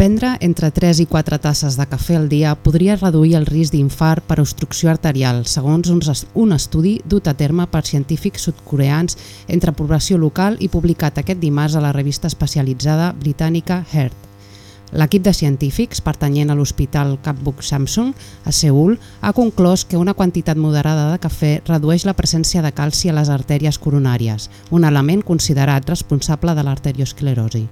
Prendre entre 3 i 4 tasses de cafè al dia podria reduir el risc d'infart per obstrucció arterial, segons un, estudi dut a terme per científics sudcoreans entre població local i publicat aquest dimarts a la revista especialitzada britànica Heart. L'equip de científics, pertanyent a l'Hospital Capbook Samsung, a Seul, ha conclòs que una quantitat moderada de cafè redueix la presència de calci a les artèries coronàries, un element considerat responsable de l'arteriosclerosi.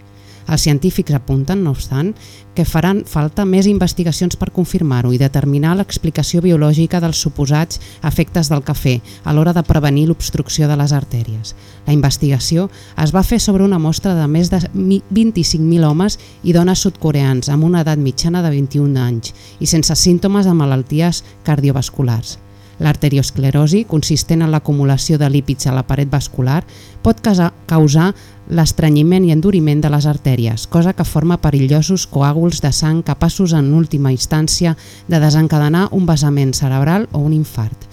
Els científics apunten, no obstant, que faran falta més investigacions per confirmar-ho i determinar l'explicació biològica dels suposats efectes del cafè a l'hora de prevenir l'obstrucció de les artèries. La investigació es va fer sobre una mostra de més de 25.000 homes i dones sudcoreans amb una edat mitjana de 21 anys i sense símptomes de malalties cardiovasculars. L'arteriosclerosi, consistent en l'acumulació de lípids a la paret vascular, pot causar l'estrenyiment i enduriment de les artèries, cosa que forma perillosos coàguls de sang capaços en última instància de desencadenar un vessament cerebral o un infart.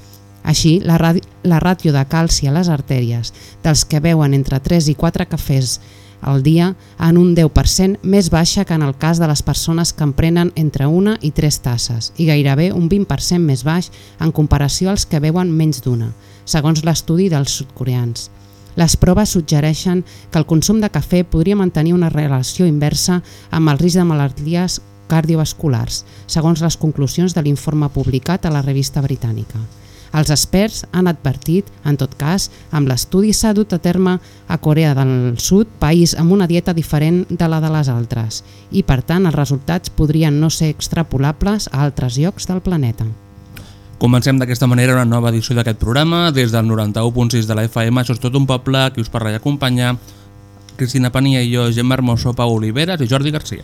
Així, la, la ràtio de calci a les artèries dels que beuen entre 3 i 4 cafès al dia en un 10% més baixa que en el cas de les persones que en prenen entre una i tres tasses i gairebé un 20% més baix en comparació als que beuen menys d'una, segons l'estudi dels sudcoreans. Les proves suggereixen que el consum de cafè podria mantenir una relació inversa amb el risc de malalties cardiovasculars, segons les conclusions de l'informe publicat a la revista britànica. Els experts han advertit, en tot cas, amb l'estudi s'ha dut a terme a Corea del Sud, país amb una dieta diferent de la de les altres, i per tant els resultats podrien no ser extrapolables a altres llocs del planeta. Comencem d'aquesta manera una nova edició d'aquest programa. Des del 91.6 de la FM, això és tot un poble, qui us parla i acompanya, Cristina Pania i jo, Gemma Hermoso, Pau Oliveres i Jordi Garcia.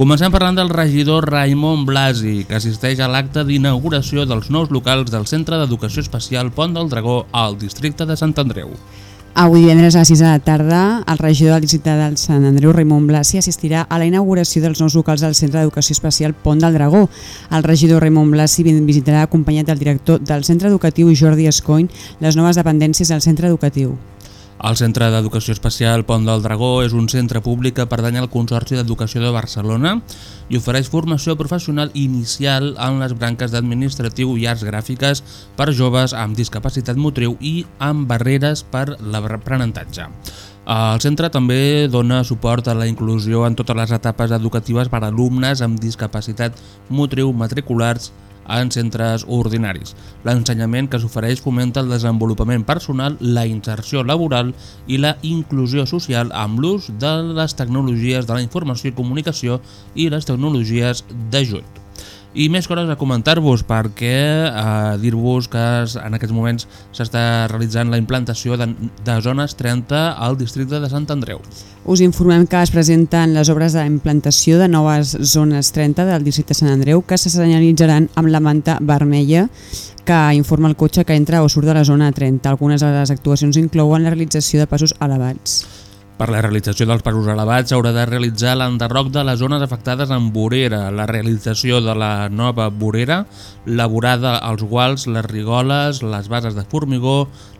Comencem parlant del regidor Raimon Blasi, que assisteix a l'acte d'inauguració dels nous locals del Centre d'Educació Especial Pont del Dragó al districte de Sant Andreu. Avui divendres a les 6 de la tarda, el regidor del districte del Sant Andreu, Raimon Blasi, assistirà a la inauguració dels nous locals del Centre d'Educació Especial Pont del Dragó. El regidor Raimon Blasi visitarà acompanyat del director del Centre Educatiu Jordi Escoin les noves dependències del centre educatiu. El Centre d'Educació Especial Pont del Dragó és un centre públic que pertany al Consorci d'Educació de Barcelona i ofereix formació professional inicial en les branques d'administratiu i arts gràfiques per joves amb discapacitat motriu i amb barreres per l'aprenentatge. El centre també dona suport a la inclusió en totes les etapes educatives per a alumnes amb discapacitat motriu matriculars en centres ordinaris. L'ensenyament que s'ofereix fomenta el desenvolupament personal, la inserció laboral i la inclusió social amb l'ús de les tecnologies de la informació i comunicació i les tecnologies d'ajut. I més coses a comentar-vos perquè eh, dir-vos que en aquests moments s'està realitzant la implantació de, de zones 30 al districte de Sant Andreu. Us informem que es presenten les obres d'implantació de noves zones 30 del districte de Sant Andreu que se senyalitzaran amb la manta vermella que informa el cotxe que entra o surt de la zona 30. Algunes de les actuacions inclouen la realització de passos elevats. Per la realització dels passos elevats s'haurà de realitzar l'enderroc de les zones afectades amb vorera, la realització de la nova vorera, laborada als guals, les rigoles, les bases de formigó,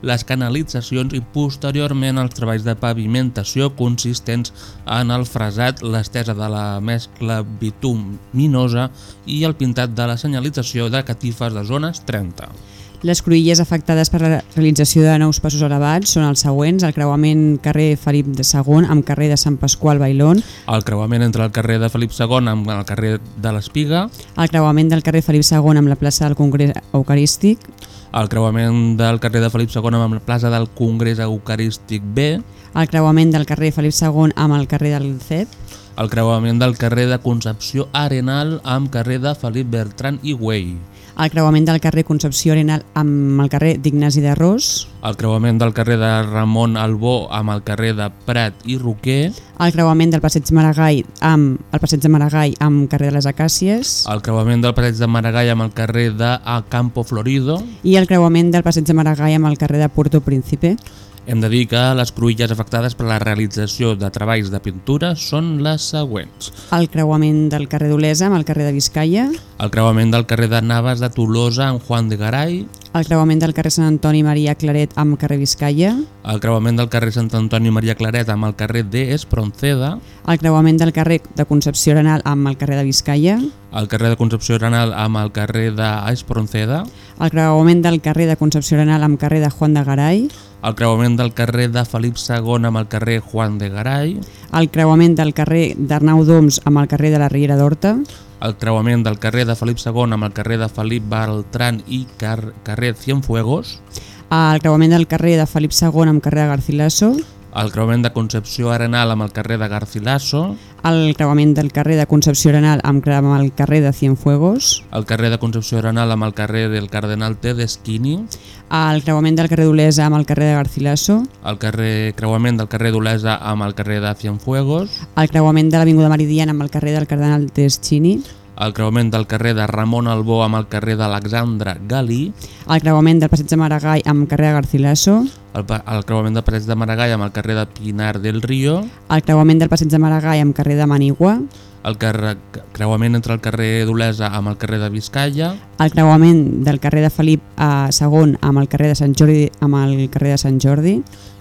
les canalitzacions i posteriorment els treballs de pavimentació consistents en el fresat, l'estesa de la mescla bituminosa i el pintat de la senyalització de catifes de zones 30. Les cruïlles afectades per la realització de nous passos elevats són els següents, el creuament carrer Felip de II amb carrer de Sant Pasqual Bailón, El creuament entre el carrer de Felip II amb el carrer de l'Espiga, el creuament del carrer Felip II amb la plaça del Congrés Eucarístic, el creuament del carrer de Felip II amb la plaça del Congrés Eucarístic B, el creuament del carrer Felip II amb el carrer del CEP, el creuament del carrer de Concepció Arenal amb carrer de Felip Bertran i Güell, el creuament del carrer Concepció Arenal amb el carrer d'Ignasi de Ros, el creuament del carrer de Ramon Albó amb el carrer de Prat i Roquer, el creuament del passeig Maragall amb el passeig de Maragall amb carrer de les Acàcies el creuament del passeig de Maragall amb el carrer de Campo Florido. i el creuament del passeig de Maragall amb el carrer de Puerto Príncipe. Hem de dir que les cruïlles afectades per la realització de treballs de pintura són les següents. El creuament del carrer d'Olesa amb el carrer de Vizcaya, El creuament del carrer de Navas de Tolosa amb Juan de Garay, el creuament del carrer Sant Antoni Maria Claret amb carrer Vizcaya, el creuament del carrer Sant Antoni Maria Claret amb el carrer de Espronceda, el creuament del carrer de Concepció Arenal amb el carrer de Vizcaya, el carrer de Concepció Arenal amb el carrer d'Espronceda, el creuament del carrer de Concepció Arenal amb carrer de Juan de Garay, el creuament del carrer de Felip II amb el carrer Juan de Garay, el creuament del carrer d'Arnau d'Oms amb el carrer de la Riera d'Horta, el creuament del carrer de Felip II amb el carrer de Felip Beltran i car carrer Cienfuegos, el creuament del carrer de Felip II amb carrer de Garcilaso, el creuament de Concepció Arenal amb el carrer de Garcilaso, el creuament del carrer de Concepció Arenal amb el carrer de Cienfuegos, el carrer de Concepció Arenal amb el carrer del Cardenal Tedeschini, el creuament del carrer d'Olesa amb el carrer de Garcilaso, el carrer creuament del carrer d'Olesa amb el carrer de Cienfuegos, el creuament de l'Avinguda Meridiana amb el carrer del Cardenal Teschini, el creuament del carrer de Ramon Albó amb el carrer d'Alexandre Galí, el creuament del passeig de Maragall amb carrer de Garcilaso, el, el creuament del passeig de Maragall amb el carrer de Pinar del Río, el creuament del passeig de Maragall amb carrer de Manigua, el creuament entre el carrer d'Olesa amb el carrer de Vizcaya, el creuament del carrer de Felip eh, II amb el carrer de Sant Jordi amb el carrer de Sant Jordi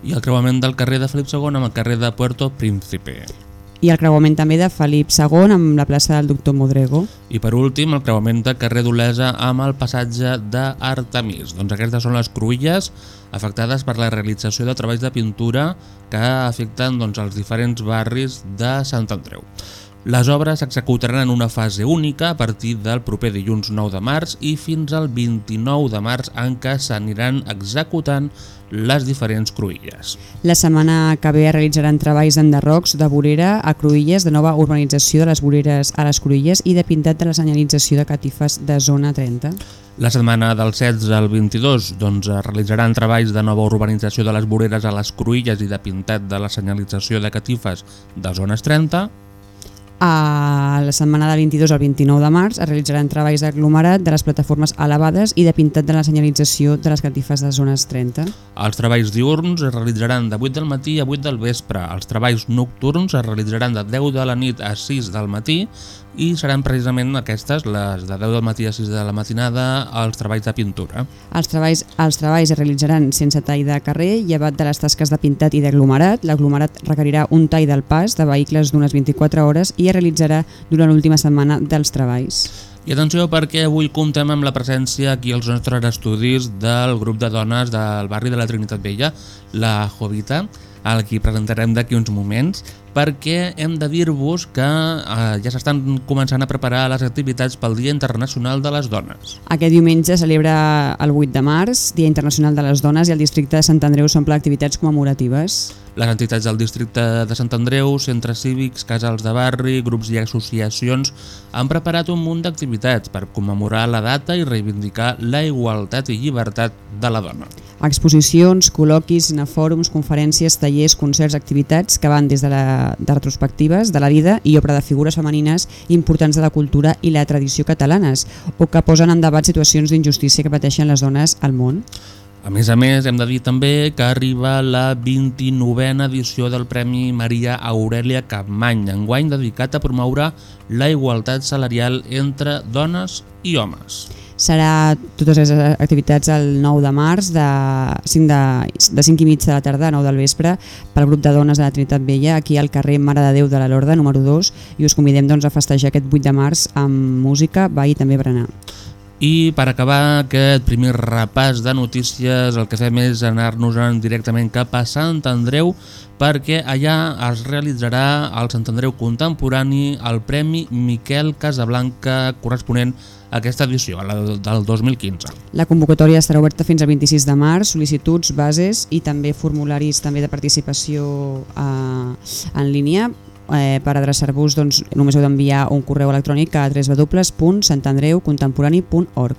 i el creuament del carrer de Felip II amb el carrer de Puerto Príncipe. I el creuament també de Felip II amb la plaça del Doctor Modrego. I per últim, el creuament del carrer d'Olesa amb el passatge d'Artemis. Doncs aquestes són les cruïlles afectades per la realització de treballs de pintura que afecten doncs, els diferents barris de Sant Andreu. Les obres s'executaran en una fase única a partir del proper dilluns 9 de març i fins al 29 de març en què s'aniran executant les diferents cruïlles. La setmana que ve realitzaran treballs d'enderrocs de vorera a Cruïlles, de nova urbanització de les voreres a les Cruïlles i de pintat de la senyalització de catifes de zona 30. La setmana del 16 al 22 doncs, realitzaran treballs de nova urbanització de les voreres a les Cruïlles i de pintat de la senyalització de catifes de zones 30. A la setmana del 22 al 29 de març es realitzaran treballs d'aglomerat de les plataformes elevades i de pintat de la senyalització de les catifes de zones 30. Els treballs diurns es realitzaran de 8 del matí a 8 del vespre. Els treballs nocturns es realitzaran de 10 de la nit a 6 del matí i seran precisament aquestes, les de 10 del matí a 6 de la matinada, els treballs de pintura. Els treballs, els treballs es realitzaran sense tall de carrer, llevat de les tasques de pintat i d'aglomerat. L'aglomerat requerirà un tall del pas de vehicles d'unes 24 hores i es realitzarà durant l'última setmana dels treballs. I atenció perquè avui comptem amb la presència aquí als nostres estudis del grup de dones del barri de la Trinitat Vella, la Jovita, al qui presentarem d'aquí uns moments, perquè hem de dir-vos que eh, ja s'estan començant a preparar les activitats pel Dia Internacional de les Dones. Aquest diumenge celebra el 8 de març, Dia Internacional de les Dones, i el districte de Sant Andreu s'omple d'activitats commemoratives. Les entitats del districte de Sant Andreu, centres cívics, casals de barri, grups i associacions han preparat un munt d'activitats per commemorar la data i reivindicar la igualtat i llibertat de la dona. Exposicions, col·loquis, fòrums, conferències, tallers, concerts, activitats que van des de, la, de retrospectives de la vida i obra de figures femenines importants de la cultura i la tradició catalanes o que posen en debat situacions d'injustícia que pateixen les dones al món. A més a més, hem de dir també que arriba la 29a edició del Premi Maria Aurelia Capmany, enguany dedicat a promoure la igualtat salarial entre dones i homes. Serà totes les activitats el 9 de març de 5, de, de 5 i mig de la tarda a 9 del vespre pel grup de dones de la Trinitat Vella aquí al carrer Mare de Déu de la Lorda número 2 i us convidem doncs, a festejar aquest 8 de març amb música, ball i també berenar. I per acabar aquest primer repàs de notícies, el que fem és anar-nos directament cap a Sant Andreu perquè allà es realitzarà al Sant Andreu Contemporani el Premi Miquel Casablanca corresponent a aquesta edició, a la del 2015. La convocatòria estarà oberta fins al 26 de març, sol·licituds, bases i també formularis també de participació eh, en línia eh, per adreçar-vos doncs, només heu d'enviar un correu electrònic a www.santandreucontemporani.org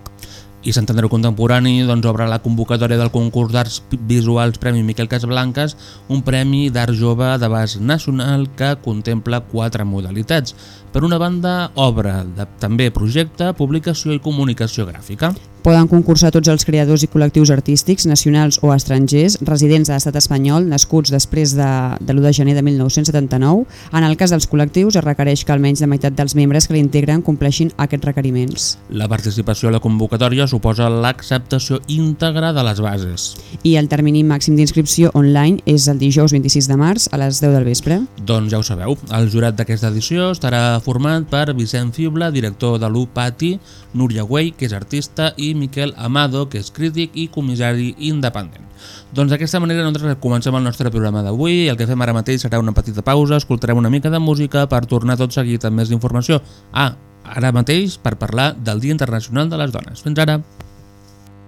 I Sant Andreu Contemporani doncs, obre la convocatòria del concurs d'arts visuals Premi Miquel Casablanques, un premi d'art jove d'abast nacional que contempla quatre modalitats. Per una banda, obra, de, també projecte, publicació i comunicació gràfica. Poden concursar tots els creadors i col·lectius artístics, nacionals o estrangers, residents de l'estat espanyol, nascuts després de, de l'1 de gener de 1979. En el cas dels col·lectius, es requereix que almenys la meitat dels membres que l'integren compleixin aquests requeriments. La participació a la convocatòria suposa l'acceptació íntegra de les bases. I el termini màxim d'inscripció online és el dijous 26 de març a les 10 del vespre. Doncs ja ho sabeu, el jurat d'aquesta edició estarà format per Vicent Fibla, director de l'UPATI, Núria Güell, que és artista, i Miquel Amado, que és crític i comissari independent. Doncs d'aquesta manera nosaltres comencem el nostre programa d'avui. El que fem ara mateix serà una petita pausa, escoltarem una mica de música per tornar tot seguit amb més informació. Ah, ara mateix per parlar del Dia Internacional de les Dones. Fins ara!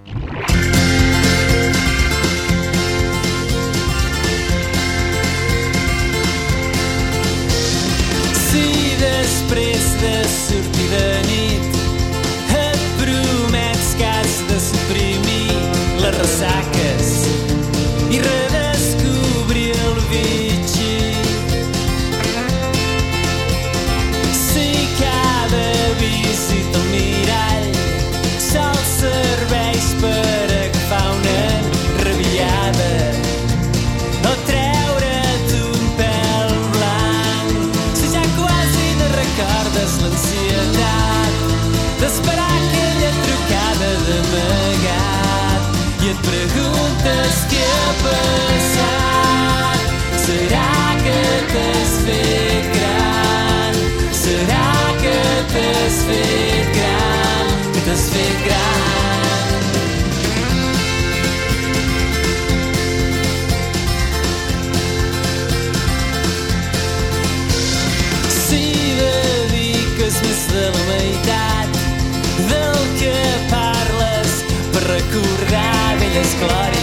Si esclarece.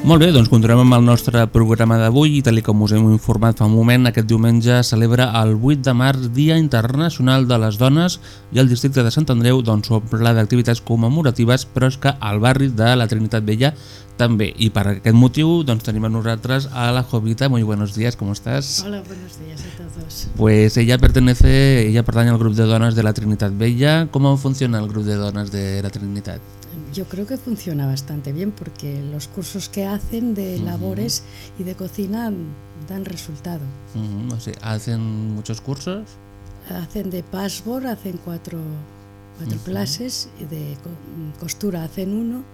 Molt bé, doncs continuem amb el nostre programa d'avui i tal com us hem informat fa un moment, aquest diumenge celebra el 8 de març Dia Internacional de les Dones i el districte de Sant Andreu doncs, s'omple d'activitats commemoratives, però és que al barri de la Trinitat Vella també. I per aquest motiu doncs, tenim a nosaltres a la Jovita. Muy buenos días, ¿cómo estás? Hola, buenos días a todos. Pues ella pertenece, ella pertany al grup de dones de la Trinitat Vella. ¿Cómo funciona el grup de dones de la Trinitat? Yo creo que funciona bastante bien porque los cursos que hacen de labores y de cocina dan resultado. Ujú, o sea, ¿Hacen muchos cursos? Hacen de password, hacen cuatro, cuatro clases, y de co- costura hacen uno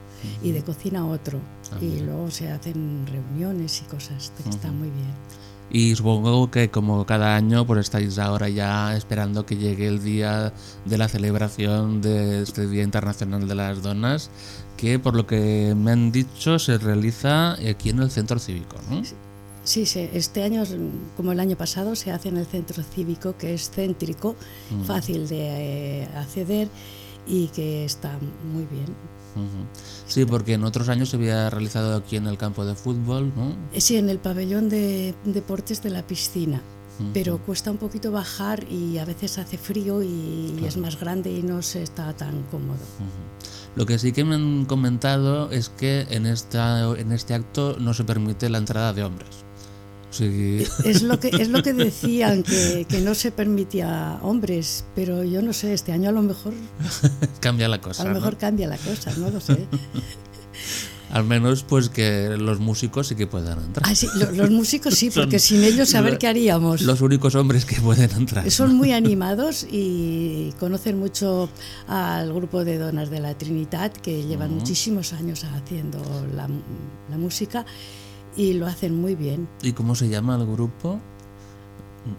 y de cocina otro. Ah, y luego se hacen reuniones y cosas, que está muy bien. Y supongo que como cada año pues estáis ahora ya esperando que llegue el día de la celebración de este Día Internacional de las Donas, que por lo que me han dicho se realiza aquí en el Centro Cívico, ¿no? Sí, sí, este año, como el año pasado, se hace en el centro cívico, que es céntrico, Mm. fácil de eh, acceder y que está muy bien. Sí, porque en otros años se había realizado aquí en el campo de fútbol, ¿no? Eh, Sí, en el pabellón de deportes de la piscina, pero cuesta un poquito bajar y a veces hace frío y, y es más grande y no se está tan cómodo. Lo que sí que me han comentado es que en, esta, en este acto no se permite la entrada de hombres. Es lo que, es lo que decían, que, que no se permitía hombres, pero yo no sé, este año a lo mejor, cambia la cosa. a lo ¿no? mejor cambia la cosa, no lo sé. Al menos pues que los músicos sí que puedan entrar. Ah, sí, lo- los músicos sí, porque sin ellos a ver qué haríamos. Los únicos hombres que pueden entrar. Son muy animados y conocen mucho al grupo de donas de la Trinidad que llevan muchísimos años haciendo la, la música y lo hacen muy bien. ¿Y cómo se llama el grupo?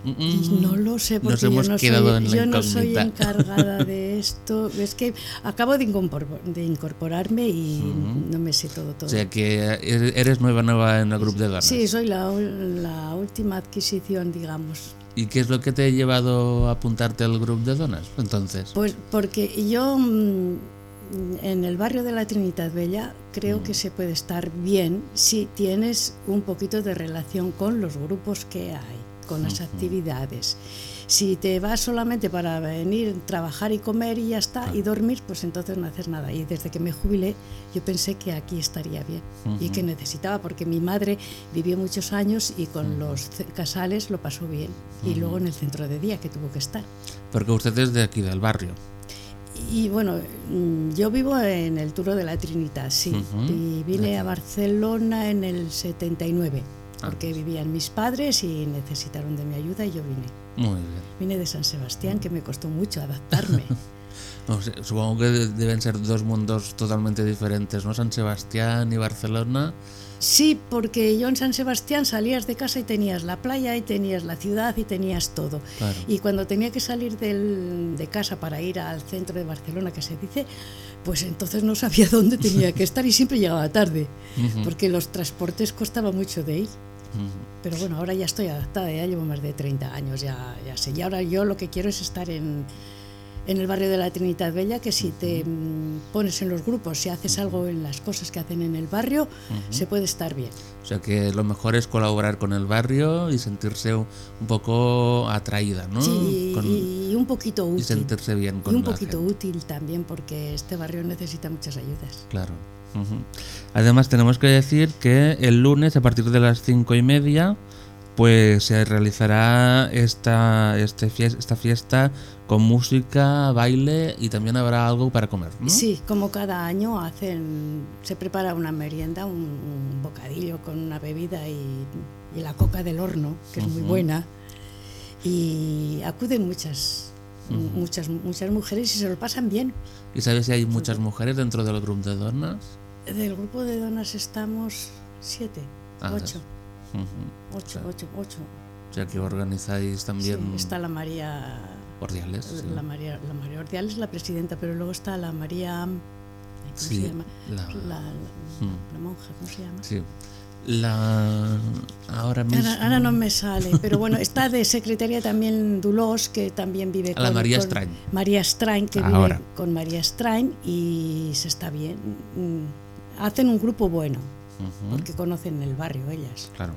Y no lo sé Nos porque yo, hemos no quedado soy, en la yo no soy encargada de esto. Es que acabo de, incorpor- de incorporarme y Ujú. no me sé todo todo. O sea que eres eres nueva nueva en el grupo de donas. Sí, soy la, la última adquisición, digamos. ¿Y qué es lo que te ha llevado a apuntarte al grupo de donas? Entonces, Pues porque yo mm, en el barrio de la Trinidad Bella creo que se puede estar bien si tienes un poquito de relación con los grupos que hay, con las actividades. Si te vas solamente para venir, trabajar y comer y ya está, y dormir, pues entonces no haces nada. Y desde que me jubilé, yo pensé que aquí estaría bien y Ujú. que necesitaba, porque mi madre vivió muchos años y con los ce- casales lo pasó bien. Y luego en el centro de día, que tuvo que estar. porque usted es de aquí del barrio. Y bueno, mm, yo vivo en el Turo de la Trinidad, sí. Ujú. Y vine a Barcelona en el 79, Ah. porque vivían mis padres y necesitaron de mi ayuda y yo vine. Muy bien. Vine de San Sebastián, que me costó mucho adaptarme. No supongo que deben ser dos mundos totalmente diferentes, ¿no? San Sebastián y Barcelona. Sí, porque yo en San Sebastián salías de casa y tenías la playa y tenías la ciudad y tenías todo. Claro. Y cuando tenía que salir del- de casa para ir al centro de Barcelona, que se dice, pues entonces no sabía dónde tenía que estar y siempre llegaba tarde, porque los transportes costaba mucho de ir. Pero bueno, ahora ya estoy adaptada, ya llevo más de 30 años, ya, ya sé. Y ahora yo lo que quiero es estar en, en el barrio de la Trinidad Bella, que si te mm, pones en los grupos, si haces algo en las cosas que hacen en el barrio, se puede estar bien. O sea que lo mejor es colaborar con el barrio y sentirse un un poco atraída, ¿no? Sí, Con- y un poquito y útil. sentirse bien Y con un la poquito gente. útil también, porque este barrio necesita muchas ayudas. Claro. Además tenemos que decir que el lunes a partir de las cinco y media pues se realizará esta, este fies- esta fiesta con música, baile y también habrá algo para comer, ¿no? Sí, como cada año hacen, se prepara una merienda, un, un bocadillo con una bebida y, y la coca del horno, que es muy buena. Y acuden muchas, muchas, muchas mujeres y se lo pasan bien. ¿Y sabes si hay muchas mujeres dentro del grupo de donas? Del grupo de donas estamos siete, Ah, ocho, Ujú. ocho, ocho, ocho. O sea que organizáis Sí, también está la María, cordiales. sí. la María, la María Ordiales es la presidenta, pero luego está la María, ¿cómo Sí, se llama? la- La, la- la monja, ¿cómo se llama? Sí. La ahora mismo Ahora, ahora no me sale, pero bueno, está de secretaria también Dulos, que también vive A la María Strain. María Strain, que Ahora. vive con María Strain y se está bien. Mm, Hacen un grupo bueno, porque conocen el barrio ellas. Claro.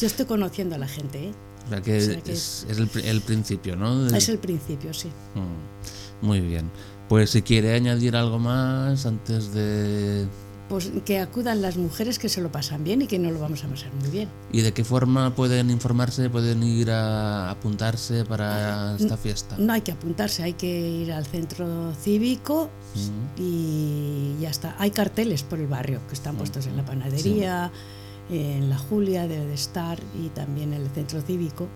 Yo estoy conociendo a la gente, ¿eh? O sea que, O sea que es, es el, el principio, ¿no? Es el principio, sí. Mm, Muy bien. Pues si quiere añadir algo más antes de... Pues que acudan las mujeres que se lo pasan bien y que no lo vamos a pasar muy bien. ¿Y de qué forma pueden informarse, pueden ir a apuntarse para Ah, esta fiesta? No hay que apuntarse, hay que ir al centro cívico Mm, y ya está. Hay carteles por el barrio que están puestos en la panadería, en la Julia debe de estar y también en el centro cívico.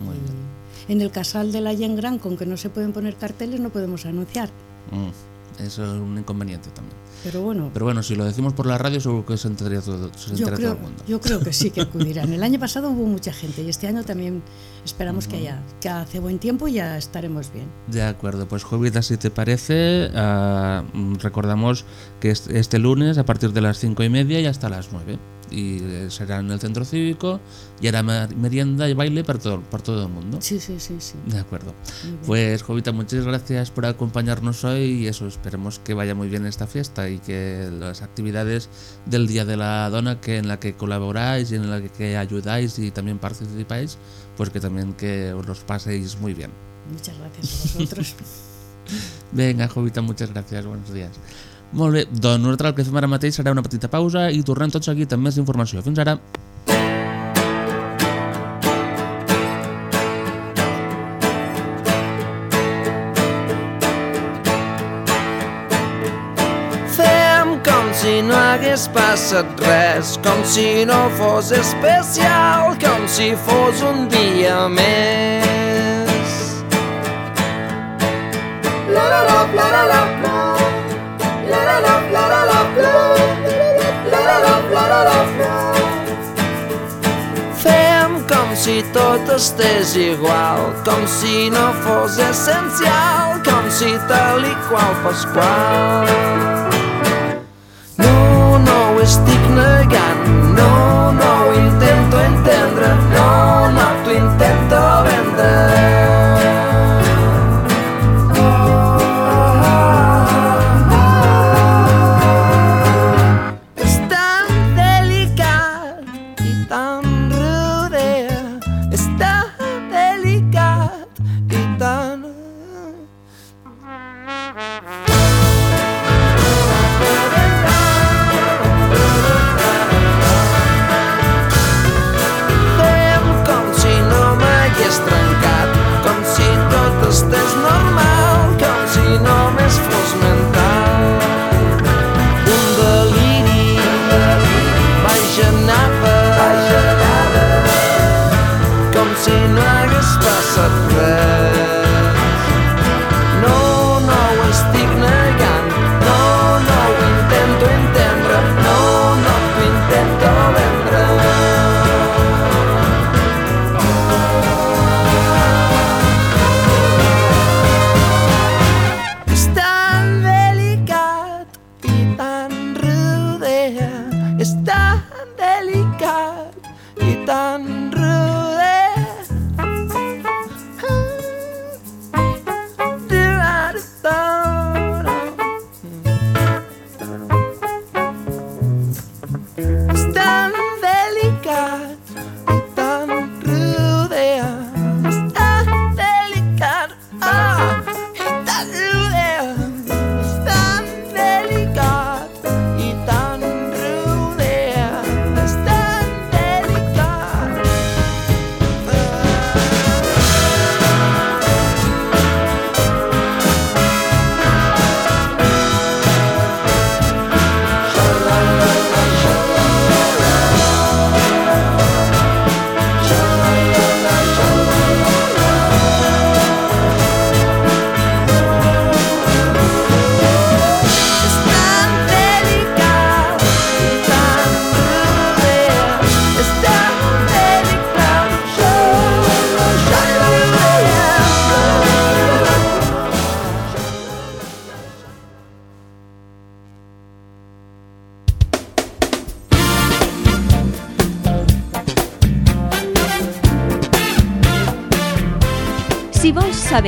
Muy bien. En el casal de la Gran, con que no se pueden poner carteles, no podemos anunciar. Mm. es un inconveniente también. Pero bueno, Pero bueno, si lo decimos por la radio seguro que se enteraría todo, se yo entera todo creo, el mundo. yo creo que sí que acudirán. El año pasado hubo mucha gente y este año también esperamos que haya, que hace buen tiempo y ya estaremos bien. De acuerdo, pues Jovita, si te parece, mm, recordamos que es- este lunes a partir de las cinco y media y hasta las 9. Y eh, será en el centro cívico y hará mer- merienda y baile para todo, por todo el mundo. Sí, sí, sí, sí. De acuerdo. Pues Jovita, muchas gracias por acompañarnos hoy y eso, esperemos que vaya muy bien esta fiesta y que las actividades del Día de la Dona que en la que colaboráis y en la que ayudáis y también participáis, pues que también que os los paséis muy bien. Muchas gracias a vosotros. Vinga, Jovita, moltes gràcies, bons dies. Molt bé, doncs nosaltres el que fem ara mateix serà una petita pausa i tornem tot seguit amb més informació. Fins ara. Si no hagués passat res, com si no fos especial, com si fos un dia més. La la la la la la la la la la la la la la la la la la la Fem com si tot estés igual, com si no fos essencial, com si tal i qual Pasqual. stick nagan. não, não, intento entender.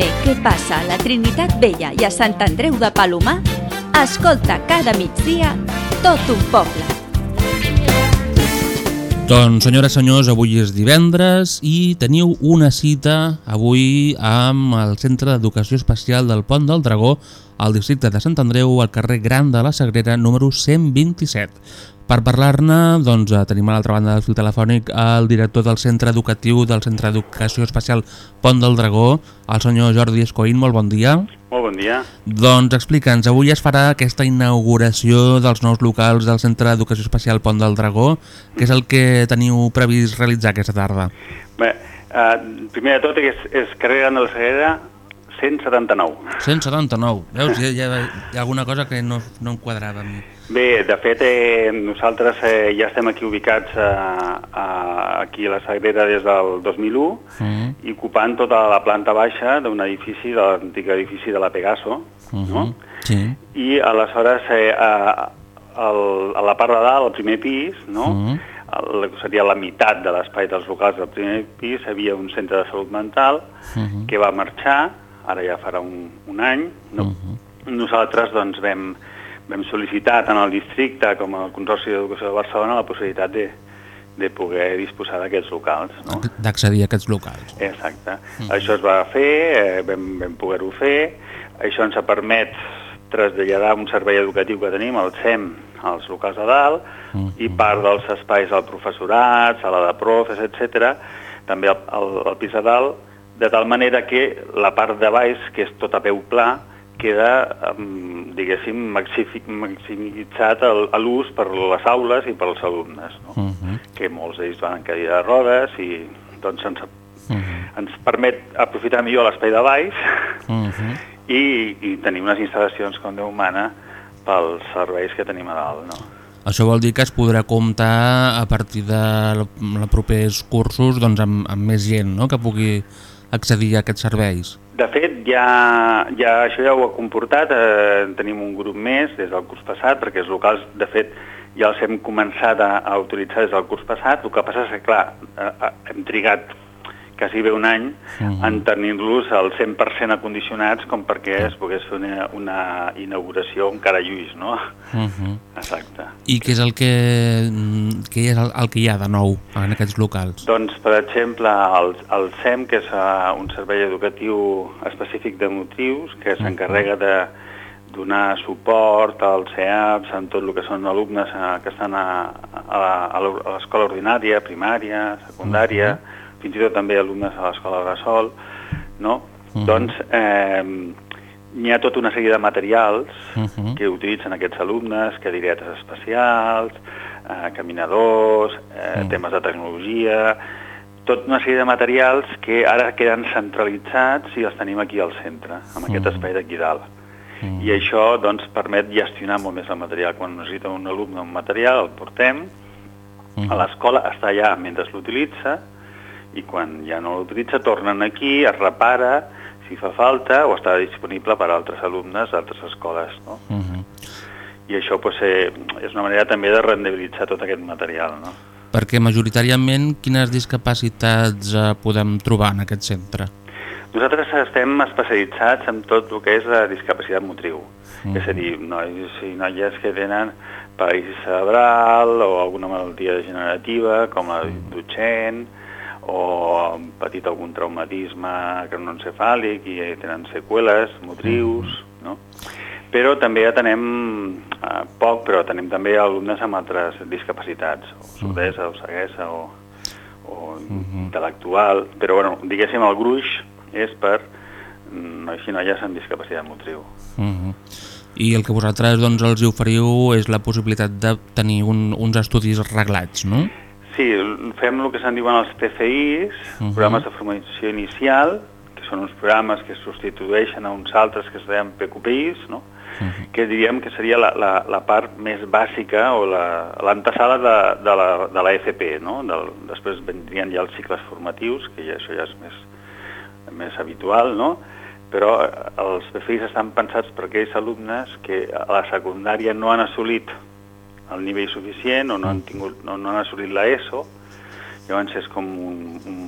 Saber què passa a la Trinitat Vella i a Sant Andreu de Palomar, escolta cada migdia tot un poble. Doncs, senyores senyors, avui és divendres i teniu una cita avui amb el Centre d'Educació Especial del Pont del Dragó al districte de Sant Andreu, al carrer Gran de la Sagrera, número 127. Per parlar-ne, doncs, eh, tenim a l'altra banda del fil telefònic el director del Centre Educatiu del Centre d'Educació Especial Pont del Dragó, el senyor Jordi Escoín. Molt bon dia. Molt bon dia. Doncs explica'ns, avui es farà aquesta inauguració dels nous locals del Centre d'Educació Especial Pont del Dragó, que és el que teniu previst realitzar aquesta tarda. Bé, eh, primer de tot és, és carrer Gran de la Sagrera 179. 179. Veus, hi ha, hi ha alguna cosa que no, no em quadrava a mi. Bé, de fet, eh, nosaltres eh, ja estem aquí ubicats eh, a, aquí a la Sagrera des del 2001 Mm i ocupant tota la planta baixa d'un edifici, de l'antic edifici de la Pegaso, no? Sí. I aleshores, eh, a, al- a la part de dalt, al primer pis, no? Mm el, seria la meitat de l'espai dels locals del primer pis, havia un centre de salut mental Mhm. que va marxar, ara ja farà un, un any. No? Nosaltres doncs, vam, vam sol·licitar tant al districte com al Consorci d'Educació de Barcelona la possibilitat de, de poder disposar d'aquests locals. No? D'accedir a aquests locals. Exacte. Això es va fer, eh, vam, vam poder-ho fer. Això ens ha permet traslladar un servei educatiu que tenim, el SEM, als locals de dalt, i part dels espais al professorat, sala de profes, etc, també al, al, al pis de dalt, de tal manera que la part de baix, que és tot a peu pla, queda, diguéssim, maxi- maximitzat a l'ús per les aules i pels alumnes, no? Mhm. que molts d'ells van en cadira de rodes i doncs ens, ens permet aprofitar millor l'espai de baix Mhm. i, i tenir unes instal·lacions com Déu mana pels serveis que tenim a dalt. No? Això vol dir que es podrà comptar a partir de la- propers cursos doncs, amb, amb més gent no? que pugui accedir a aquests serveis. De fet, ja, ja, això ja ho ha comportat, eh, tenim un grup més des del curs passat, perquè els locals, de fet, ja els hem començat a, a utilitzar des del curs passat, el que passa és que, clar, eh, eh, hem trigat quasi bé un any en tenir-los al 100% acondicionats com perquè es pogués fer una, una inauguració encara lluís, no? Mhm. Exacte. I què és el que, mm, què és el, el que hi ha de nou en aquests locals? Doncs, per exemple, el, el SEM, que és uh, un servei educatiu específic de motius, que s'encarrega de donar suport als CEAPs en tot el que són alumnes uh, que estan a, a, a l'escola ordinària, primària, secundària, fins i tot també alumnes a l'escola Bressol, no? Doncs eh, n'hi ha tota una sèrie de materials Mhm. que utilitzen aquests alumnes, cadiretes especials, eh, caminadors, eh, temes de tecnologia, tota una sèrie de materials que ara queden centralitzats i els tenim aquí al centre, amb aquest espai d'aquí dalt. I això doncs, permet gestionar molt més el material. Quan necessita un alumne un material, el portem, a l'escola està allà mentre l'utilitza, i quan ja no l'utilitza tornen aquí, es repara, si fa falta, o està disponible per a altres alumnes d'altres escoles. No? Mhm. I això pues, eh, és una manera també de rendibilitzar tot aquest material. No? Perquè majoritàriament quines discapacitats eh, podem trobar en aquest centre? Nosaltres estem especialitzats en tot el que és la discapacitat motriu. És a dir, nois i noies que tenen paràlisi cerebral o alguna malaltia degenerativa com la Duchenne o han patit algun traumatisme cronoencefàlic i tenen seqüeles motrius, no? Però també atenem eh, poc, però tenim també alumnes amb altres discapacitats, o sordesa o ceguesa o, o intel·lectual, però bueno, diguéssim el gruix és per mm, nois i noies amb discapacitat motriu. Mhm. I el que vosaltres doncs, els oferiu és la possibilitat de tenir un, uns estudis reglats, no? Sí, fem el que se'n diuen els PCIs, Mhm. programes de formació inicial, que són uns programes que substitueixen a uns altres que es deien PQPIs, no? que diríem que seria la, la, la part més bàsica o la- l'antesala de, de, la, de la FP. No? Del, després vendrien ja els cicles formatius, que ja, això ja és més, més habitual, no? però eh, els PFIs estan pensats per aquells alumnes que a la secundària no han assolit el nivell suficient o no han, tingut, no, no han assolit la ESO, llavors és com un, un,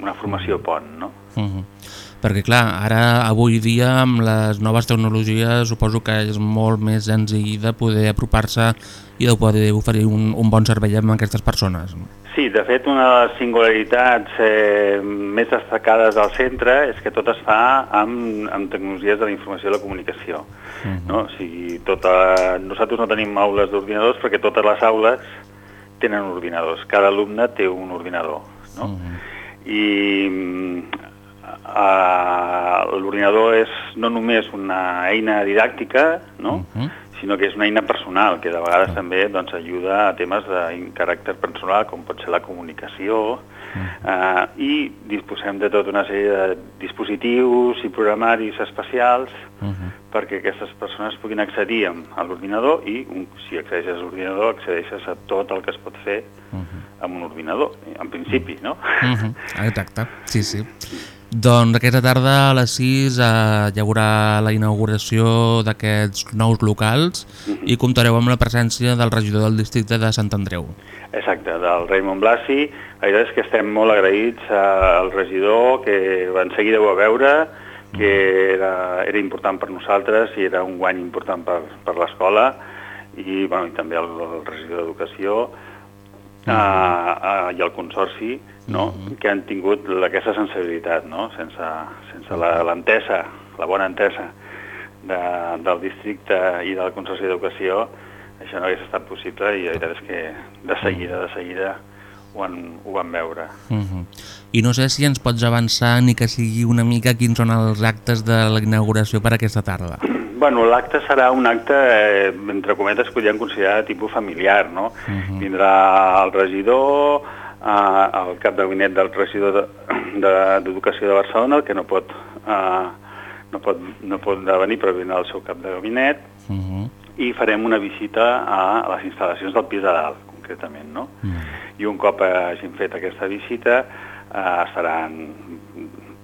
una formació pont, no? Mhm. Perquè clar, ara avui dia amb les noves tecnologies suposo que és molt més senzill de poder apropar-se i de poder oferir un, un bon servei amb aquestes persones. Sí, de fet, una de les singularitats eh, més destacades del centre és que tot es fa amb, amb tecnologies de la informació i la comunicació. no? O sigui, tota, nosaltres no tenim aules d'ordinadors perquè totes les aules tenen ordinadors. Cada alumne té un ordinador. No? I mm, eh, l'ordinador és no només una eina didàctica, no? Sinó que és una eina personal, que de vegades també doncs, ajuda a temes de caràcter personal, com pot ser la comunicació, eh, i disposem de tota una sèrie de dispositius i programaris especials perquè aquestes persones puguin accedir a l'ordinador i, un, si accedeixes a l'ordinador, accedeixes a tot el que es pot fer amb un ordinador, en principi, no? Mhm, Exacte, sí, sí. Doncs aquesta tarda a les 6 eh, hi haurà la inauguració d'aquests nous locals i comptareu amb la presència del regidor del districte de Sant Andreu. Exacte, del Raymond Blasi. La veritat és que estem molt agraïts al regidor, que en seguida ho va veure, que era, era important per nosaltres i era un guany important per, per l'escola i, bueno, i també el, el regidor d'Educació uh, uh, i el Consorci no? que han tingut aquesta sensibilitat, no? sense, sense la- l'entesa, la, bona entesa de, del districte i del Consorci d'Educació, això no hagués estat possible i la veritat és que de seguida, de seguida ho, han, ho van veure. Mhm. I no sé si ens pots avançar ni que sigui una mica quins són els actes de la inauguració per aquesta tarda. Bueno, l'acte serà un acte, eh, entre cometes, podríem considerar de tipus familiar, no? Vindrà el regidor, eh, el cap de gabinet del regidor d'Educació de, d'Educació de Barcelona, el que no pot, eh, no pot, no pot venir, però vindrà el seu cap de gabinet, Mhm. i farem una visita a les instal·lacions del pis de dalt, concretament, no? I un cop hagin fet aquesta visita, eh, es faran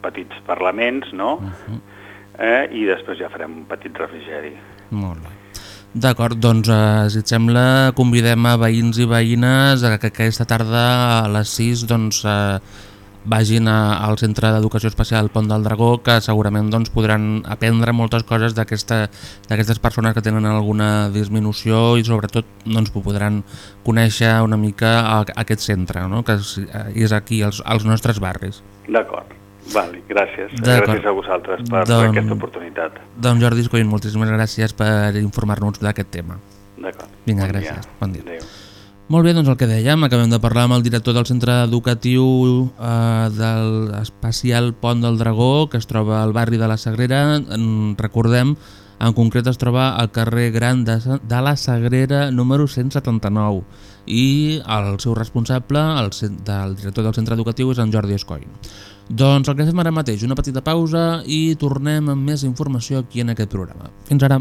petits parlaments, no? Eh, i després ja farem un petit refrigeri. Molt bé. D'acord, doncs eh, si et sembla convidem a veïns i veïnes a que aquesta tarda a les 6 doncs, eh, vagin a, al Centre d'Educació Especial Pont del Dragó que segurament doncs, podran aprendre moltes coses d'aquestes persones que tenen alguna disminució i sobretot doncs, podran conèixer una mica a, aquest centre no? que és, eh, és aquí als, als nostres barris. D'acord, vale, gràcies. Gràcies a vosaltres per, per Doncs- aquesta oportunitat. Doncs Jordi Escollint, moltíssimes gràcies per informar-nos d'aquest tema. D'acord. Vinga, Bon dia. gràcies. Bon dia. Adéu. Molt bé, doncs el que dèiem, acabem de parlar amb el director del centre educatiu eh, del Espacial Pont del Dragó, que es troba al barri de la Sagrera. En, recordem, en concret es troba al carrer Gran de, de la Sagrera número 179 i el seu responsable, el, del director del centre educatiu, és en Jordi Escoll. Doncs el que fem ara mateix, una petita pausa i tornem amb més informació aquí en aquest programa. Fins ara.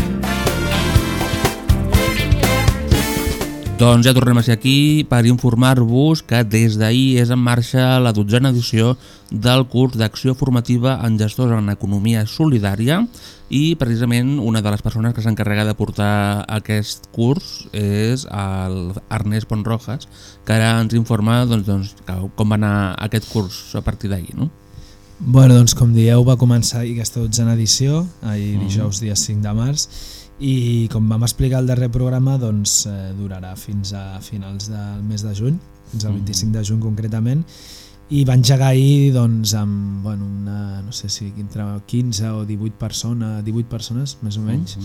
Doncs ja tornem a ser aquí per informar-vos que des d'ahir és en marxa la dotzena edició del curs d'acció formativa en gestors en economia solidària i precisament una de les persones que s'encarrega de portar aquest curs és el Ernest Pontrojas que ara ens informa doncs, doncs, com va anar aquest curs a partir d'ahir. No? Bueno, doncs com dieu va començar aquesta dotzena edició, ahir Mhm. dijous dia 5 de març i com vam explicar al darrer programa doncs eh, durarà fins a finals del mes de juny, fins al Mhm. 25 de juny concretament. I va engegar ahir doncs, amb bueno, una, no sé si entre 15 o 18 persones, 18 persones més o menys,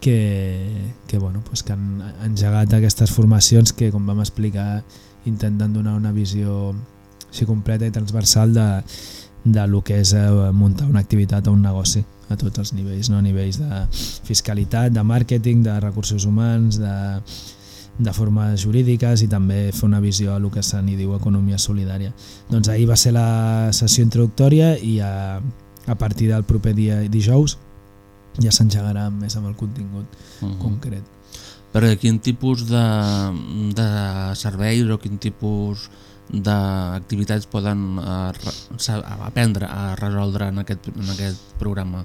que, que, bueno, pues que han engegat aquestes formacions que, com vam explicar, intenten donar una visió així completa i transversal de, de lo que és eh, muntar una activitat o un negoci a tots els nivells, no? a nivells de fiscalitat, de màrqueting, de recursos humans, de, de formes jurídiques i també fer una visió a el que se n'hi diu economia solidària. Doncs ahir va ser la sessió introductòria i a, a partir del proper dia dijous ja s'engegarà més amb el contingut Mhm. concret. Perquè quin tipus de, de serveis o quin tipus d'activitats poden eh, aprendre a resoldre en aquest, en aquest programa?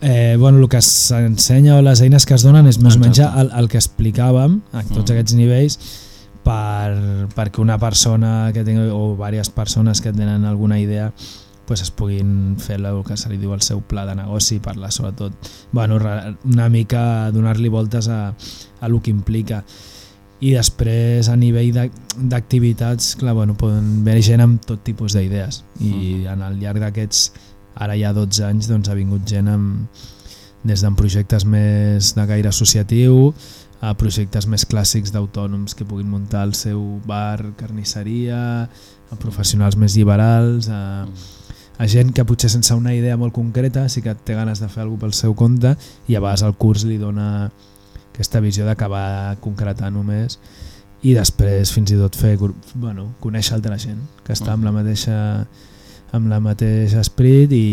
Eh, bueno, el que s'ensenya o les eines que es donen és més o menys el, el que explicàvem a tots Mm. aquests nivells per, perquè una persona que tingui, o diverses persones que tenen alguna idea pues es puguin fer el que se li diu el seu pla de negoci parlar sobretot bueno, una mica donar-li voltes a, a el que implica i després a nivell d'ac- d'activitats clar, bueno, poden haver gent amb tot tipus d'idees. I en el llarg d'aquests ara ja 12 anys doncs ha vingut gent amb, des d'en projectes més de gaire associatiu a projectes més clàssics d'autònoms que puguin muntar el seu bar, carnisseria, a professionals més liberals, a, a gent que potser sense una idea molt concreta sí que té ganes de fer alguna pel seu compte i a vegades el curs li dona aquesta visió d'acabar concretant només i després fins i tot fer bueno, conèixer altra gent que està amb la mateixa amb la mateix esperit i,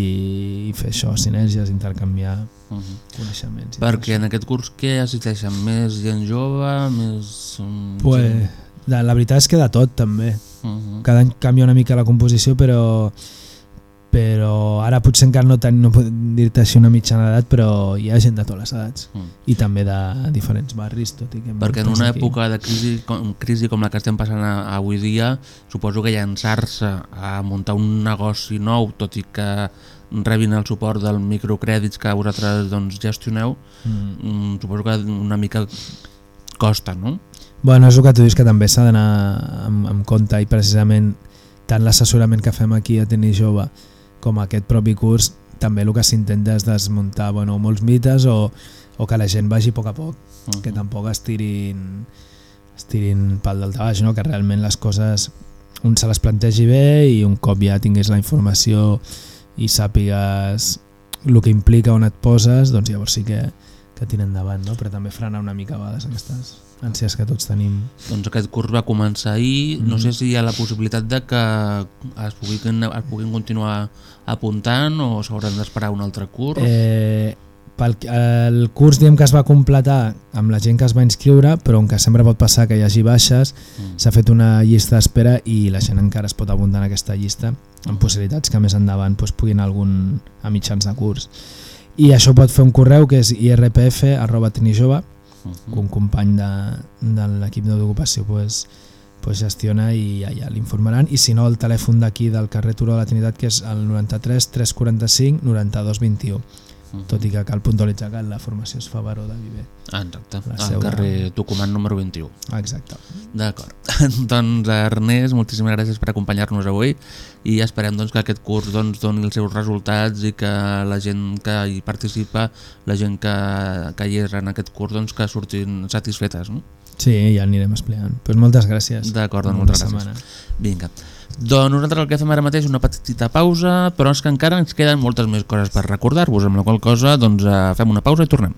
i fer això, sinergies, intercanviar Uh -huh. coneixements. Perquè en aquest curs què assisteixen? Més gent jove? Més... um, Pues, la, la veritat és que de tot també. Uh -huh. Cada any canvia una mica la composició, però però ara potser encara no, ten, no puc dir-te així una mitjana d'edat, però hi ha gent de totes les edats Mm. i també de diferents barris, tot i que Perquè en una aquí. època de crisi com, crisi com la que estem passant avui dia, suposo que llançar-se a muntar un negoci nou, tot i que rebin el suport del microcrèdits que vosaltres doncs, gestioneu, Mm. mm, suposo que una mica costa, no? Bueno, és el que tu dius que també s'ha d'anar amb, amb compte i precisament tant l'assessorament que fem aquí a Tenir Jove com aquest propi curs també el que s'intenta és desmuntar bueno, molts mites o, o que la gent vagi a poc a poc, Uh -huh. que tampoc estirin, estirin pel del baix, no? que realment les coses un se les plantegi bé i un cop ja tinguis la informació i sàpigues el que implica on et poses, doncs llavors sí que, que tira endavant, no? però també frenar una mica a vegades aquestes ànsies que tots tenim. Doncs aquest curs va començar ahir, no Mhm. sé si hi ha la possibilitat de que es puguin, es puguin continuar apuntant o s'hauran d'esperar un altre curs. Eh, pel, el curs diem que es va completar amb la gent que es va inscriure, però on que sempre pot passar que hi hagi baixes, Mm. s'ha fet una llista d'espera i la gent encara es pot apuntar en aquesta llista amb possibilitats que més endavant doncs, puguin algun a mitjans de curs. I això pot fer un correu que és irpf tenijove que un company de, de l'equip d'ocupació pues, pues gestiona i allà l'informaran. I si no el telèfon d'aquí del carrer Turó de la Trinitat que és el 93 345 92 21 Mhm. tot i que cal puntualitzar que la formació es fa a Baró de Viver Ah, exacte, La al de- carrer Tucumán número 21. exacte D'acord. doncs Ernest, moltíssimes gràcies per acompanyar-nos avui i esperem doncs, que aquest curs doncs, doni els seus resultats i que la gent que hi participa, la gent que, que hi és en aquest curs, doncs, que surtin satisfetes. No? sí, ja anirem explicant pues moltes gràcies D'acord, doncs moltes gràcies. setmana. Vinga. Doncs nosaltres el que fem ara mateix una petita pausa, però és que encara ens queden moltes més coses per recordar-vos, amb la qual cosa doncs, eh, fem una pausa i tornem.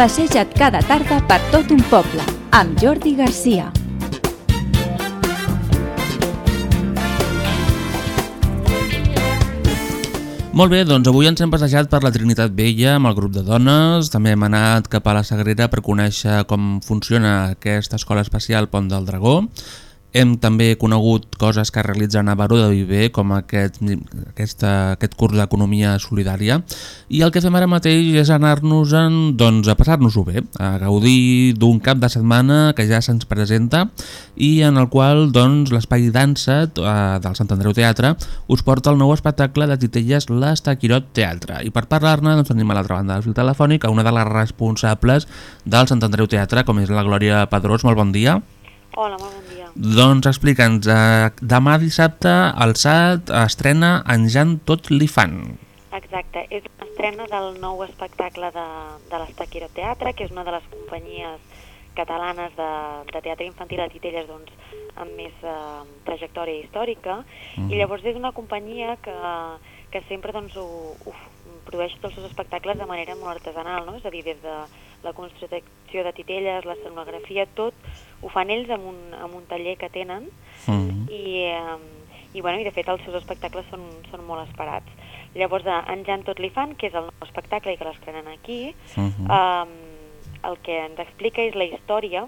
Passeja't cada tarda per tot un poble, amb Jordi Garcia. Molt bé, doncs avui ens hem passejat per la Trinitat Vella amb el grup de dones, també hem anat cap a la Sagrera per conèixer com funciona aquesta escola especial Pont del Dragó, hem també conegut coses que realitzen a Baró de Viver, com aquest, aquesta, aquest curs d'economia solidària, i el que fem ara mateix és anar-nos doncs, a passar-nos-ho bé, a gaudir d'un cap de setmana que ja se'ns presenta i en el qual doncs, l'espai dansa eh, del Sant Andreu Teatre us porta el nou espectacle de titelles l'Estaquirot Teatre. I per parlar-ne doncs, tenim a l'altra banda del fil telefònic a una de les responsables del Sant Andreu Teatre, com és la Glòria Pedrós. Molt bon dia. Hola, molt bon dia. Doncs explica'ns, eh, demà dissabte el SAT estrena Enjant tot li fan. Exacte, és una estrena del nou espectacle de, de l'Estaquiro Teatre, que és una de les companyies catalanes de, de teatre infantil a Titelles doncs, amb més eh, trajectòria històrica, Mhm. i llavors és una companyia que, que sempre doncs, ho, ho produeix tots els seus espectacles de manera molt artesanal, no? és a dir, des de la construcció de titelles, la escenografia, tot ho fan ells amb un, amb un taller que tenen Mm. i, eh, i, bueno, i de fet els seus espectacles són, són molt esperats. Llavors, a En Jan tot li fan, que és el nou espectacle i que l'estrenen aquí, Mhm. eh, el que ens explica és la història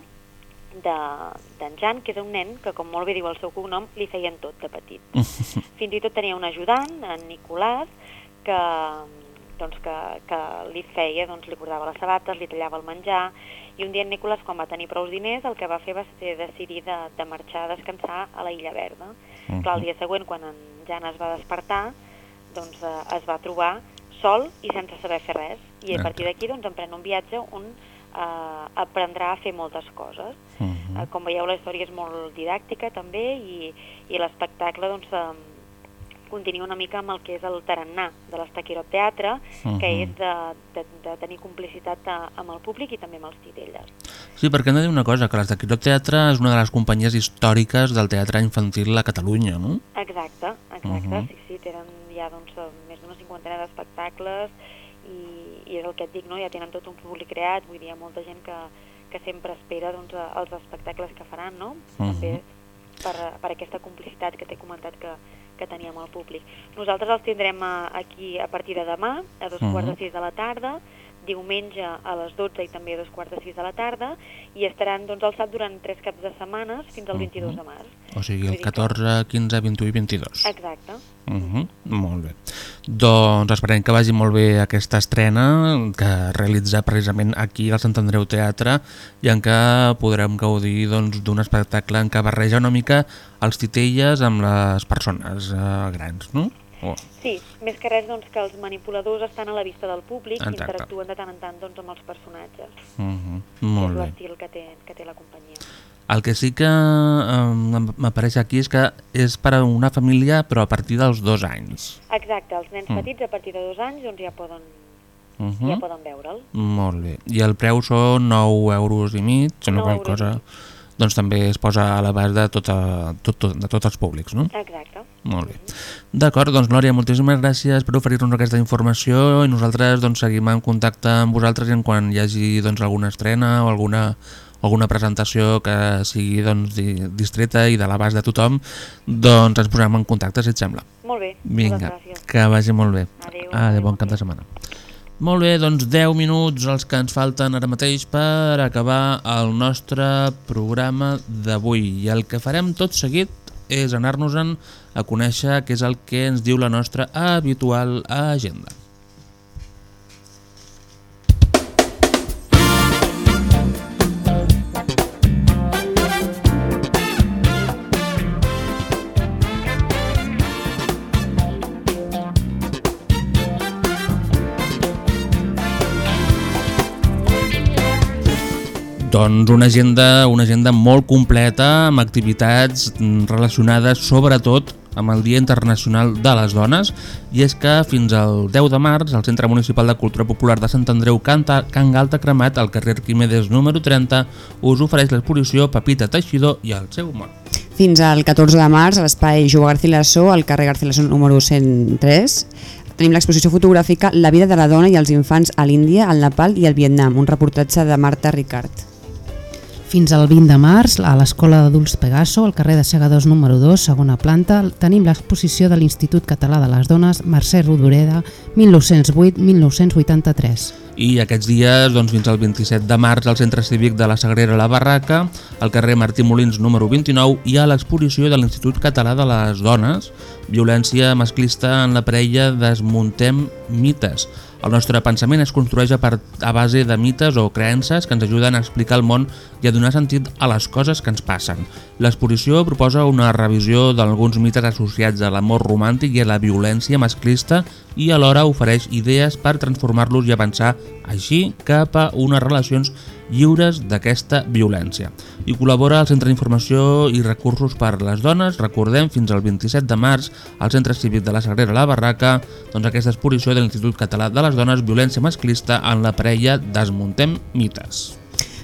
de- d'en Jan, que és un nen que, com molt bé diu el seu cognom, li feien tot de petit. Fins i tot tenia un ajudant, en Nicolàs, que, doncs, que, que li feia, doncs, li bordava les sabates, li tallava el menjar, i un dia en Nicolàs, quan va tenir prous diners, el que va fer va ser decidir de, de marxar a descansar a la Illa Verda. Mhm. Clar, el dia següent, quan en Jan es va despertar, doncs eh, es va trobar sol i sense saber fer res. I a partir d'aquí doncs, emprèn un viatge on eh, aprendrà a fer moltes coses. Mhm. Eh, com veieu, la història és molt didàctica també i, i l'espectacle doncs, eh, continua una mica amb el que és el tarannà de l'Estaquirot Teatre, que Mhm. és de, de, de tenir complicitat eh, amb el públic i també amb els titelles. Sí, perquè hem de dir una cosa, que l'Estaquirot Teatre és una de les companyies històriques del teatre infantil a Catalunya, no? Exacte, exacte, Mhm. sí, sí, tenen ja doncs, més d'una cinquantena d'espectacles i, i és el que et dic, no? ja tenen tot un públic creat, vull dir, hi ha molta gent que, que sempre espera doncs, els espectacles que faran, no? Mhm. També per, per aquesta complicitat que t'he comentat que, que tenia amb el públic. Nosaltres els tindrem eh, aquí a partir de demà, a dos Mhm. quarts de sis de la tarda, diumenge a les 12 i també a dos quarts de sis de la tarda, i estaran doncs, al SAT durant tres caps de setmanes fins al 22 de març. O sigui, el dir que- 14, 15, 21 i 22. Exacte. Uh -huh. Molt bé. Doncs esperem que vagi molt bé aquesta estrena que realitza precisament aquí al Sant Andreu Teatre i en què podrem gaudir doncs, d'un espectacle en què barreja una mica els titelles amb les persones eh, grans, no? Oh. Sí, més que res doncs, que els manipuladors estan a la vista del públic i interactuen de tant en tant doncs, amb els personatges. Uh -huh. que Molt és l'estil que té, que té la companyia. El que sí que m'apareix aquí és que és per a una família però a partir dels dos anys. Exacte, els nens Mm. petits a partir de dos anys doncs, ja poden, Uh -huh. ja poden veure'l. Molt bé. I el preu són 9 euros i mig, o no 9 qual cosa... Doncs també es posa a l'abast de, tota, tot, tot, de tots els públics, no? Exacte. Molt bé. D'acord, doncs Glòria, moltíssimes gràcies per oferir-nos aquesta informació i nosaltres doncs, seguim en contacte amb vosaltres i en quan hi hagi doncs, alguna estrena o alguna, alguna presentació que sigui doncs, di- distreta i de l'abast de tothom, doncs ens posem en contacte, si et sembla. Molt bé, Vinga, moltes gràcies. que vagi molt bé. Adéu. Adéu, bon cap de setmana. Molt bé, doncs 10 minuts els que ens falten ara mateix per acabar el nostre programa d'avui. I el que farem tot seguit és anar-nos-en a conèixer què és el que ens diu la nostra habitual agenda. Doncs una agenda, una agenda molt completa amb activitats relacionades sobretot amb el Dia Internacional de les Dones i és que fins al 10 de març el Centre Municipal de Cultura Popular de Sant Andreu Canta, Can Galta Cremat, al carrer Quimedes número 30, us ofereix l'exposició Pepita Teixidor i el seu món. Fins al 14 de març a l'espai Joan Garcilaso, al carrer Garcilaso número 103, tenim l'exposició fotogràfica La vida de la dona i els infants a l'Índia, al Nepal i al Vietnam, un reportatge de Marta Ricard. Fins al 20 de març, a l'Escola d'Adults Pegaso, al carrer de Segadors número 2, segona planta, tenim l'exposició de l'Institut Català de les Dones Mercè Rodoreda 1908-1983. I aquests dies, doncs, fins al 27 de març, al Centre Cívic de la Sagrera La Barraca, al carrer Martí Molins número 29, hi ha l'exposició de l'Institut Català de les Dones, violència masclista en la parella Desmuntem mites. El nostre pensament es construeix a, part, a base de mites o creences que ens ajuden a explicar el món i a donar sentit a les coses que ens passen. L'exposició proposa una revisió d'alguns mites associats a l'amor romàntic i a la violència masclista i alhora ofereix idees per transformar-los i avançar així cap a unes relacions lliures d'aquesta violència. I col·labora al Centre d'Informació i Recursos per les Dones, recordem, fins al 27 de març, al Centre Cívic de la Sagrera La Barraca, doncs aquesta exposició de l'Institut Català de les Dones, violència masclista en la parella Desmuntem mites.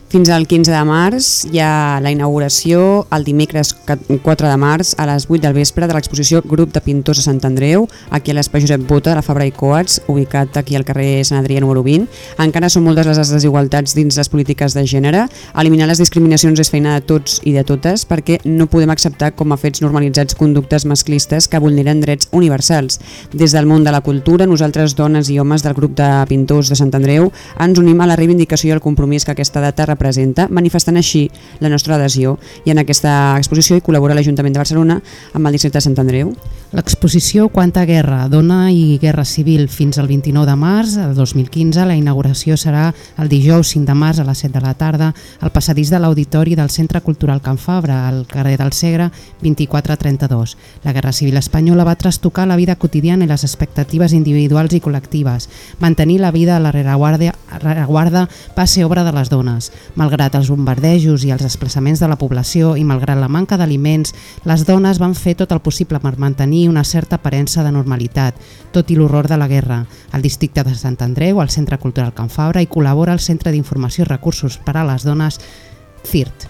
Fins al 15 de març hi ha la inauguració el dimecres 4 de març a les 8 del vespre de l'exposició Grup de Pintors de Sant Andreu, aquí a l'espai Josep Bota de la Fabra i Coats, ubicat aquí al carrer Sant Adrià número 20. Encara són moltes les desigualtats dins les polítiques de gènere. Eliminar les discriminacions és feina de tots i de totes perquè no podem acceptar com a fets normalitzats conductes masclistes que vulneren drets universals. Des del món de la cultura, nosaltres, dones i homes del grup de pintors de Sant Andreu, ens unim a la reivindicació i al compromís que aquesta data representa, manifestant així la nostra adhesió i en aquesta exposició hi col·labora l'Ajuntament de Barcelona amb el districte de Sant Andreu. L'exposició Quanta guerra, dona i guerra civil fins al 29 de març del 2015. La inauguració serà el dijous 5 de març a les 7 de la tarda al passadís de l'Auditori del Centre Cultural Can Fabra, al carrer del Segre 2432. La guerra civil espanyola va trastocar la vida quotidiana i les expectatives individuals i col·lectives. Mantenir la vida a la rereguarda va ser obra de les dones. Malgrat els bombardejos i els desplaçaments de la població i malgrat la manca d'aliments, les dones van fer tot el possible per mantenir una certa aparença de normalitat, tot i l'horror de la guerra. Al districte de Sant Andreu, al Centre Cultural Can Fabra, hi col·labora el Centre d'Informació i Recursos per a les Dones, CIRT.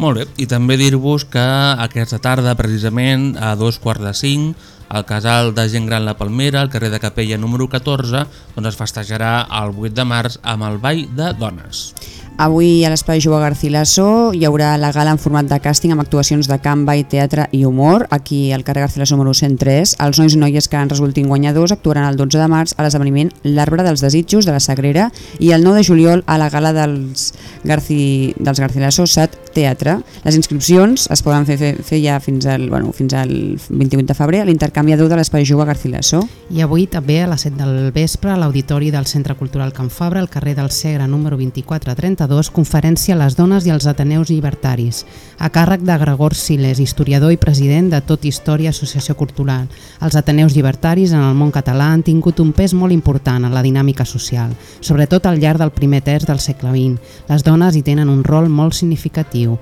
Molt bé, i també dir-vos que aquesta tarda, precisament, a dos quarts de cinc, al casal de gent gran La Palmera, al carrer de Capella número 14, doncs es festejarà el 8 de març amb el Ball de Dones. Avui a l'Espai Joa Garcilaso hi haurà la gala en format de càsting amb actuacions de camp, ball, teatre i humor aquí al carrer Garcilaso número 103. Els nois i noies que en resultin guanyadors actuaran el 12 de març a l'esdeveniment L'Arbre dels Desitjos de la Sagrera i el 9 de juliol a la gala dels, Garci, dels Garcilaso Sat Teatre. Les inscripcions es poden fer, fer, fer ja fins al, bueno, fins al 28 de febrer a l'intercanviador de l'Espai Joa Garcilaso. I avui també a les 7 del vespre a l'Auditori del Centre Cultural Can Fabra, al carrer del Segre número 2432, conferència a les dones i als Ateneus Llibertaris, a càrrec de Gregor Siles, historiador i president de Tot Història Associació Cultural. Els Ateneus Llibertaris en el món català han tingut un pes molt important en la dinàmica social, sobretot al llarg del primer terç del segle XX. Les dones hi tenen un rol molt significatiu.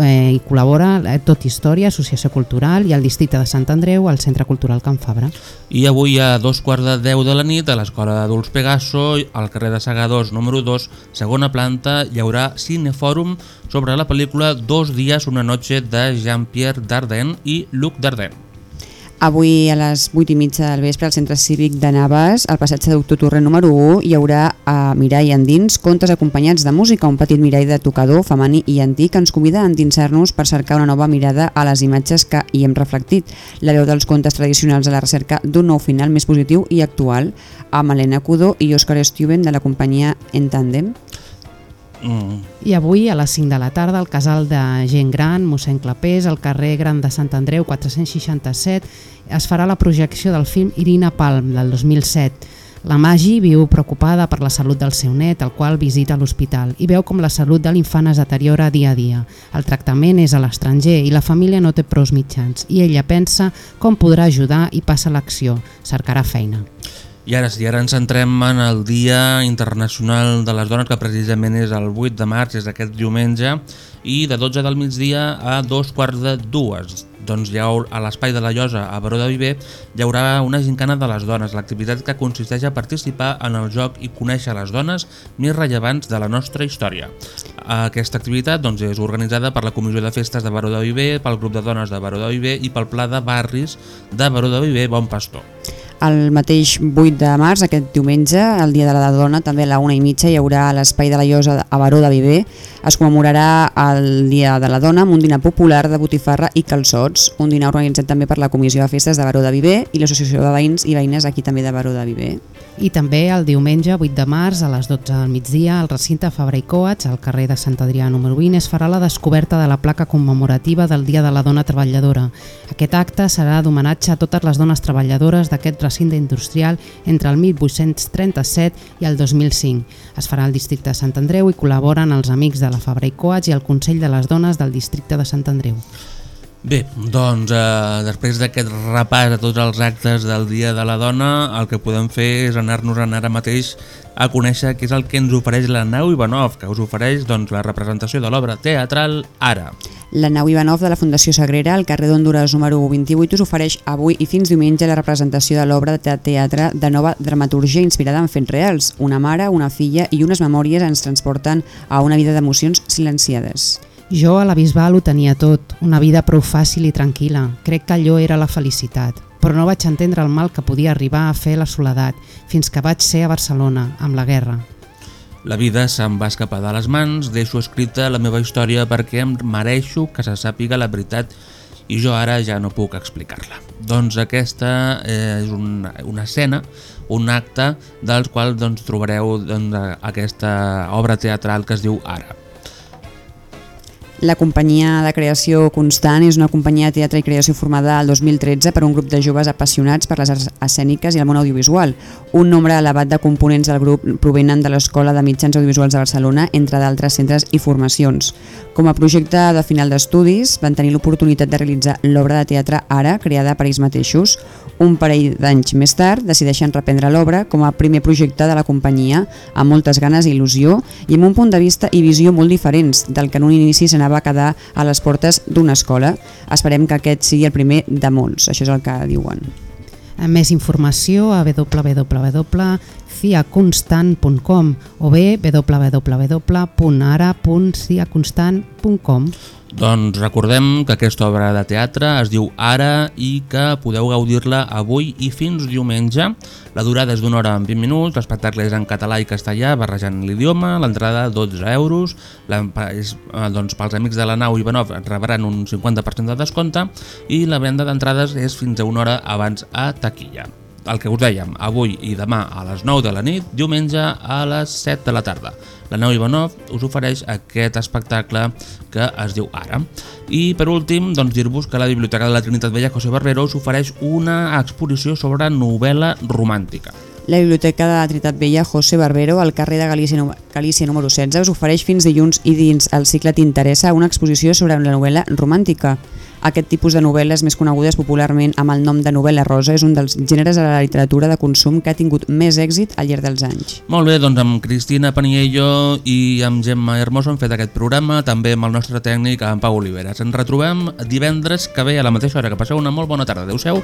Eh, hi col·labora eh, Tot Història, Associació Cultural i el districte de Sant Andreu al Centre Cultural Can Fabra. I avui a dos quarts de deu de la nit a l'Escola d'Adults Pegaso, al carrer de Segadors número 2, segona planta, hi haurà Cinefòrum sobre la pel·lícula Dos dies, una noche de Jean-Pierre Dardenne i Luc Dardenne. Avui a les 8 i mitja del vespre al Centre Cívic de Navàs, al passatge Doctor Torre número 1, hi haurà a Mirai Endins contes acompanyats de música, un petit mirall de tocador femení i antic que ens convida a endinsar-nos per cercar una nova mirada a les imatges que hi hem reflectit. La veu dels contes tradicionals a la recerca d'un nou final més positiu i actual, amb Helena Cudó i Òscar Stuben de la companyia En Tandem. Mm. I avui a les 5 de la tarda al casal de gent gran, mossèn Clapés, al carrer Gran de Sant Andreu 467, es farà la projecció del film Irina Palm del 2007. La Magi viu preocupada per la salut del seu net, el qual visita l'hospital, i veu com la salut de l'infant es deteriora dia a dia. El tractament és a l'estranger i la família no té prous mitjans, i ella pensa com podrà ajudar i passa l'acció, cercarà feina. I ara sí, ara ens centrem en el Dia Internacional de les Dones, que precisament és el 8 de març, és aquest diumenge, i de 12 del migdia a dos quarts de dues. Doncs hi ha, a l'Espai de la Llosa, a Baró de Viver, hi haurà una gincana de les dones, l'activitat que consisteix a participar en el joc i conèixer les dones més rellevants de la nostra història. Aquesta activitat doncs, és organitzada per la Comissió de Festes de Baró de Viver, pel Grup de Dones de Baró de Viver i pel Pla de Barris de Baró de Viver Bon Pastor. El mateix 8 de març, aquest diumenge, el Dia de la Dona, també a la una i mitja, hi haurà a l'Espai de la Llosa a Baró de Viver. Es commemorarà el Dia de la Dona amb un dinar popular de botifarra i calçots, un dinar organitzat també per la Comissió de Festes de Baró de Viver i l'Associació de Veïns i Veïnes aquí també de Baró de Viver. I també el diumenge 8 de març a les 12 del migdia al recinte Fabra i Coats, al carrer de Sant Adrià número 20, es farà la descoberta de la placa commemorativa del Dia de la Dona Treballadora. Aquest acte serà d'homenatge a totes les dones treballadores d'aquest recinte industrial entre el 1837 i el 2005. Es farà al districte de Sant Andreu i col·laboren els amics de la Fabra i Coats i el Consell de les Dones del districte de Sant Andreu. Bé, doncs eh, després d'aquest repàs a tots els actes del Dia de la Dona, el que podem fer és anar-nos ara mateix a conèixer què és el que ens ofereix la Nau Ivanov, que us ofereix doncs, la representació de l'obra teatral Ara. La nau Ivanov de la Fundació Sagrera, al carrer d'Honduras número 28, us ofereix avui i fins diumenge la representació de l'obra de teatre de nova dramaturgia inspirada en fets reals. Una mare, una filla i unes memòries ens transporten a una vida d'emocions silenciades. Jo a la Bisbal ho tenia tot, una vida prou fàcil i tranquil·la. Crec que allò era la felicitat, però no vaig entendre el mal que podia arribar a fer la soledat fins que vaig ser a Barcelona, amb la guerra. La vida se'm va escapar de les mans, deixo escrita la meva història perquè em mereixo que se sàpiga la veritat i jo ara ja no puc explicar-la. Doncs aquesta eh, és una, una escena, un acte dels quals doncs, trobareu doncs, aquesta obra teatral que es diu Ara. La companyia de creació Constant és una companyia de teatre i creació formada al 2013 per un grup de joves apassionats per les arts escèniques i el món audiovisual. Un nombre elevat de components del grup provenen de l'Escola de Mitjans Audiovisuals de Barcelona, entre d'altres centres i formacions. Com a projecte de final d'estudis, van tenir l'oportunitat de realitzar l'obra de teatre Ara, creada per ells mateixos. Un parell d'anys més tard decideixen reprendre l'obra com a primer projecte de la companyia, amb moltes ganes i il·lusió i amb un punt de vista i visió molt diferents del que en un inici s'anava va quedar a les portes d'una escola. Esperem que aquest sigui el primer de molts, això és el que diuen. Més informació a www.ciaconstant.com o bé www.ara.ciaconstant.com doncs recordem que aquesta obra de teatre es diu Ara i que podeu gaudir-la avui i fins diumenge. La durada és d'una hora en 20 minuts, l'espectacle és en català i castellà, barrejant l'idioma, l'entrada 12 euros, la, és, eh, doncs, pels amics de la nau Ivanov rebran un 50% de descompte i la venda d'entrades és fins a una hora abans a taquilla el que us dèiem, avui i demà a les 9 de la nit, diumenge a les 7 de la tarda. La Nau Ivanov us ofereix aquest espectacle que es diu Ara. I per últim, doncs dir-vos que la Biblioteca de la Trinitat Vella José Barbero us ofereix una exposició sobre novel·la romàntica. La Biblioteca de la Trinitat Vella José Barbero, al carrer de Galícia, Galícia número 16, us ofereix fins dilluns i dins el cicle T'interessa una exposició sobre la novel·la romàntica. Aquest tipus de novel·les més conegudes popularment amb el nom de novel·la rosa és un dels gèneres de la literatura de consum que ha tingut més èxit al llarg dels anys. Molt bé, doncs amb Cristina Paniello i amb Gemma Hermoso hem fet aquest programa, també amb el nostre tècnic, en Pau Oliveres. Ens retrobem divendres que ve a la mateixa hora. Que passeu una molt bona tarda. Adéu-siau.